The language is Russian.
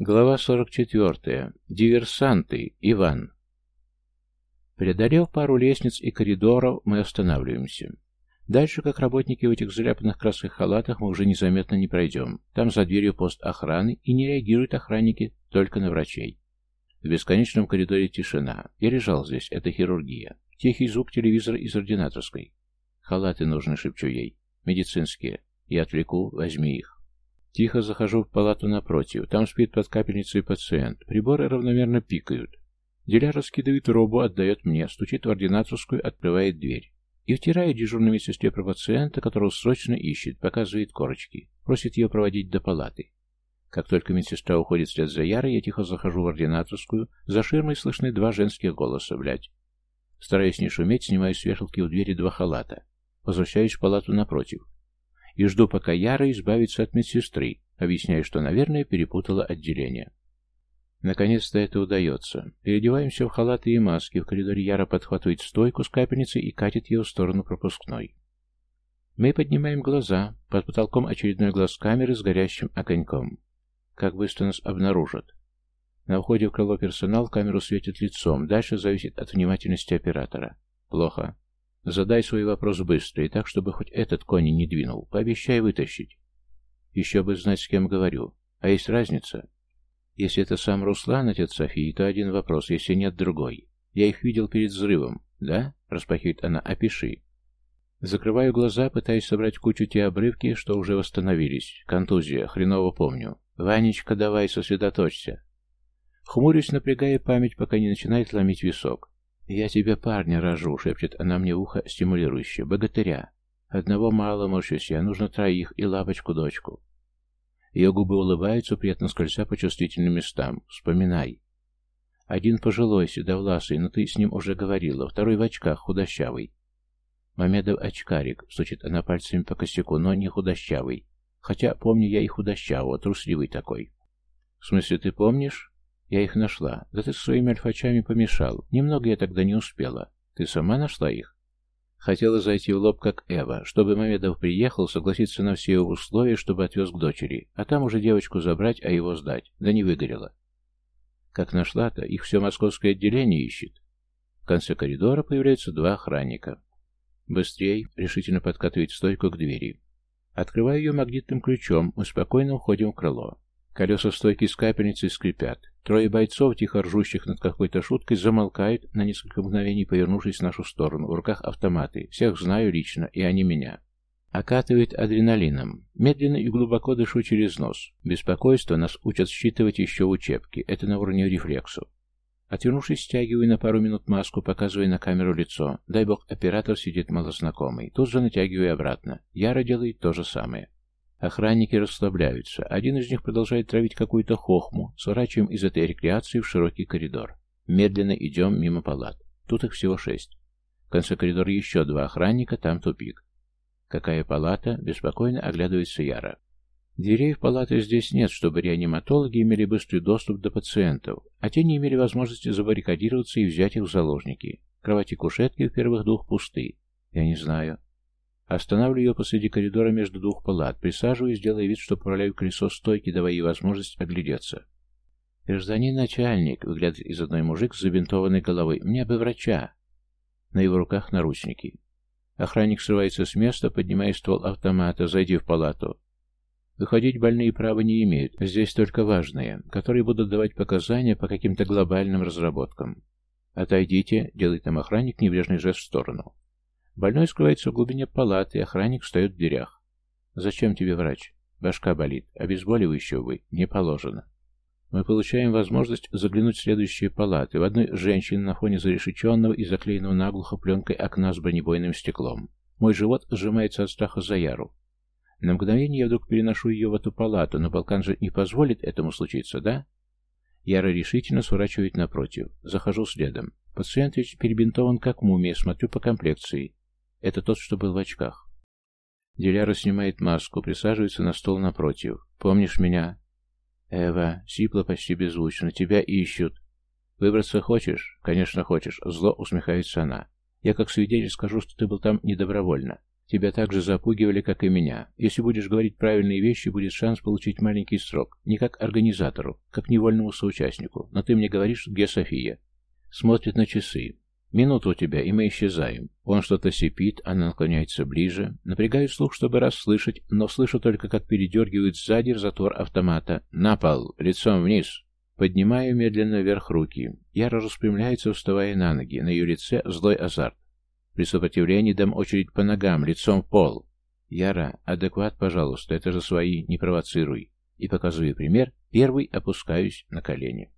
Глава 44. Диверсанты. Иван. Преодолев пару лестниц и коридоров, мы останавливаемся. Дальше, как работники в этих заляпанных красных халатах, мы уже незаметно не пройдем. Там за дверью пост охраны, и не реагируют охранники только на врачей. В бесконечном коридоре тишина. Я лежал здесь, это хирургия. Тихий звук телевизора из ординаторской. Халаты нужны, шепчу ей. Медицинские. Я отвлеку, возьми их. Тихо захожу в палату напротив. Там спит под капельницей пациент. Приборы равномерно пикают. Диля раскидывает робу, отдает мне, стучит в ординаторскую, открывает дверь. И втирает дежурной медсестре про пациента, которого срочно ищет, показывает корочки. Просит ее проводить до палаты. Как только медсестра уходит вслед за Ярой, я тихо захожу в ординаторскую. За ширмой слышны два женских голоса, блядь. Стараясь не шуметь, снимаю с вешалки у двери два халата. Возвращаюсь в палату напротив и жду, пока Яра избавится от медсестры, объясняя, что, наверное, перепутала отделение. Наконец-то это удается. Переодеваемся в халаты и маски. В коридоре Яра подхватывает стойку с капельницей и катит ее в сторону пропускной. Мы поднимаем глаза. Под потолком очередной глаз камеры с горящим огоньком. Как быстро нас обнаружат. На входе в крыло персонал камеру светит лицом. Дальше зависит от внимательности оператора. Плохо. Задай свой вопрос быстро, и так, чтобы хоть этот конь не двинул. Пообещай вытащить. Еще бы знать, с кем говорю. А есть разница? Если это сам Руслан, отец Софии, то один вопрос, если нет, другой. Я их видел перед взрывом. Да? Распахивает она. Опиши. Закрываю глаза, пытаясь собрать кучу те обрывки, что уже восстановились. Контузия, хреново помню. Ванечка, давай, сосредоточься. Хмурюсь, напрягая память, пока не начинает ломить висок. «Я тебе парня рожу», — шепчет она мне в ухо стимулирующе. «Богатыря. Одного мало, морщусь я, нужно троих и лапочку-дочку». Ее губы улыбаются, приятно скользя по чувствительным местам. «Вспоминай». Один пожилой, седовласый, но ты с ним уже говорила. Второй в очках, худощавый. Мамедов очкарик, стучит она пальцами по косяку, но не худощавый. Хотя помню я и худощавого, трусливый такой. В смысле, ты помнишь? Я их нашла. Да ты своими альфачами помешал. Немного я тогда не успела. Ты сама нашла их? Хотела зайти в лоб, как Эва, чтобы Мамедов приехал, согласиться на все его условия, чтобы отвез к дочери, а там уже девочку забрать, а его сдать. Да не выгорело. Как нашла-то, их все московское отделение ищет. В конце коридора появляются два охранника. Быстрей, решительно подкатывает стойку к двери. Открываю ее магнитным ключом, мы спокойно уходим в крыло. Колеса стойки с капельницей скрипят. Трое бойцов, тихо ржущих над какой-то шуткой, замолкают, на несколько мгновений повернувшись в нашу сторону. В руках автоматы. Всех знаю лично, и они меня. Окатывает адреналином. Медленно и глубоко дышу через нос. Беспокойство нас учат считывать еще в учебке. Это на уровне рефлексов. Отвернувшись, стягиваю на пару минут маску, показывая на камеру лицо. Дай бог, оператор сидит малознакомый. Тут же натягиваю обратно. Яра делает то же самое. Охранники расслабляются. Один из них продолжает травить какую-то хохму. Сворачиваем из этой рекреации в широкий коридор. Медленно идем мимо палат. Тут их всего шесть. В конце коридора еще два охранника, там тупик. Какая палата? Беспокойно оглядывается Яра. Дверей в палаты здесь нет, чтобы реаниматологи имели быстрый доступ до пациентов, а те не имели возможности забаррикадироваться и взять их в заложники. Кровати-кушетки в первых двух пусты. Я не знаю. Останавливаю ее посреди коридора между двух палат, присаживаюсь, делая вид, что управляю колесо стойки, давая ей возможность оглядеться. «Гражданин начальник», — выглядывает из одной мужик с забинтованной головой, — «мне бы врача». На его руках наручники. Охранник срывается с места, поднимая ствол автомата, зайди в палату. Выходить больные права не имеют, здесь только важные, которые будут давать показания по каким-то глобальным разработкам. «Отойдите», — делает там охранник небрежный жест в сторону. Больной скрывается в глубине палаты, охранник встает в дверях. «Зачем тебе врач?» «Башка болит. Обезболивающего вы не положено». Мы получаем возможность заглянуть в следующие палаты. В одной женщина на фоне зарешеченного и заклеенного наглухо пленкой окна с бронебойным стеклом. Мой живот сжимается от страха за Яру. На мгновение я вдруг переношу ее в эту палату, но Балкан же не позволит этому случиться, да? Яра решительно сворачивает напротив. Захожу следом. Пациент ведь перебинтован как мумия, смотрю по комплекции. Это тот, что был в очках. Диляра снимает маску, присаживается на стол напротив. «Помнишь меня?» «Эва», сипло почти беззвучно, — «тебя ищут». «Выбраться хочешь?» «Конечно хочешь», — зло усмехается она. «Я как свидетель скажу, что ты был там недобровольно. Тебя так же запугивали, как и меня. Если будешь говорить правильные вещи, будет шанс получить маленький срок. Не как организатору, как невольному соучастнику. Но ты мне говоришь, где София?» Смотрит на часы. «Минуту у тебя, и мы исчезаем». Он что-то сипит, она наклоняется ближе. Напрягаю слух, чтобы расслышать, но слышу только, как передергивает сзади затвор автомата. «На пол! Лицом вниз!» Поднимаю медленно вверх руки. Яра распрямляется, вставая на ноги. На ее лице злой азарт. При сопротивлении дам очередь по ногам, лицом в пол. Яра, адекват, пожалуйста, это же свои, не провоцируй. И показываю пример, первый опускаюсь на колени.